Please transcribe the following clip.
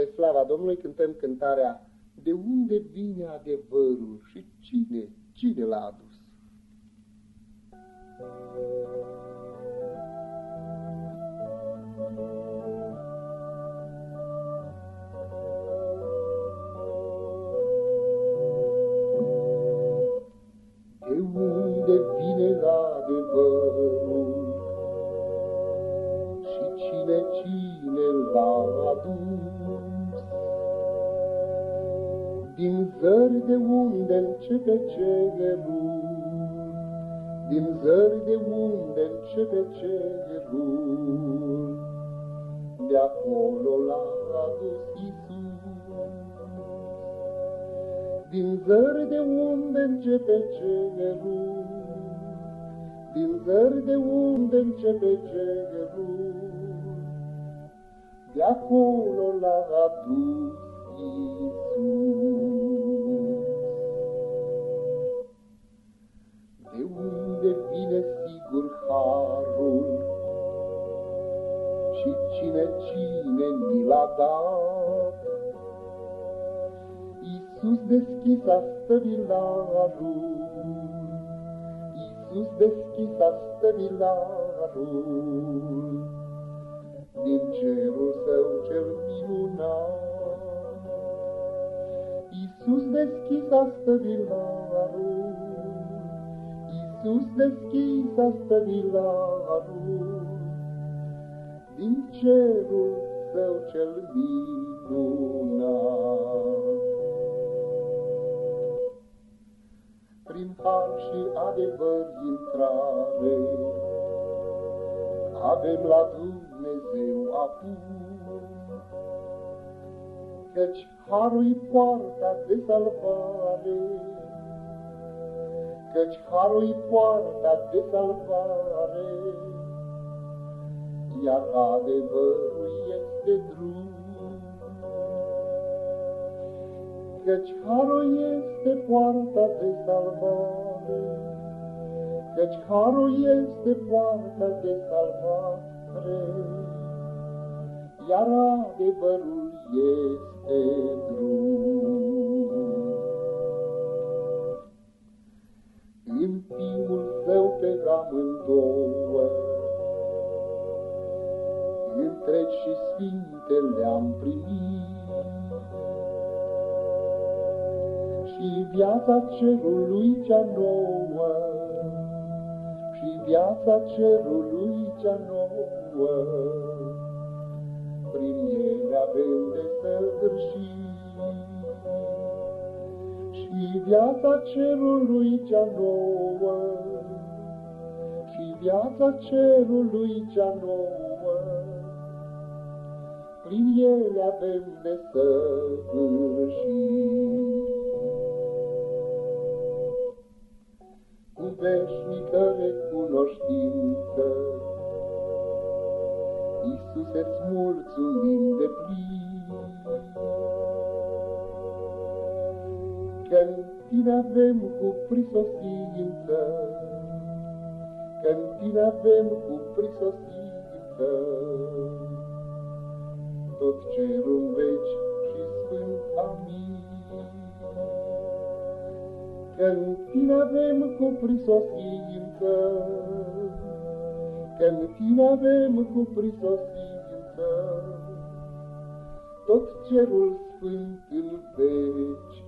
spre slava Domnului cântăm cântarea De unde vine adevărul și cine, cine l-a adus? De unde vine adevărul și cine, cine l-a adus? Din zări de unde începe cerul, din zări de unde începe cerul, de acolo l-a adus Iisus. Din zări de unde începe cerul, din zări de unde începe cerul, de acolo l-a adus Iisus. Și cine, cine ni l-a dat? Iisus deschis a stăvilarul, Iisus deschis a stăvilarul, din cerul său cel minunat. Iisus deschis a stăvilarul, Iisus deschis a stăvilarul, din cerul său cel minunat. Prin har și adevăr intrare, avem la Dumnezeu acum, căci harul poarta de salvare, căci harul poarta de salvare, iar adevărul este drum. Căci harul este poarta de salvare, Căci harul este poarta de salvare, Iar adevărul este drum. În Fiul Său pe amândouă, Întregi și sfinte le-am primit, și viața cerului cea nouă, și viața cerului cea nouă, prin ele avem de săvârșit. Și viața cerului cea nouă, și viața cerului cea nouă, prin ele avem de săvârșit. veșnică recunoștință. Iisuse-ți mulțumim de plin, Că-n tine avem cu prisosință, Că-n tine avem cu prisosință, cerul veci și sfânt, amin că în tine avem cu prisosință, că în tine avem cu prisosință, tot cerul sfânt îl vezi.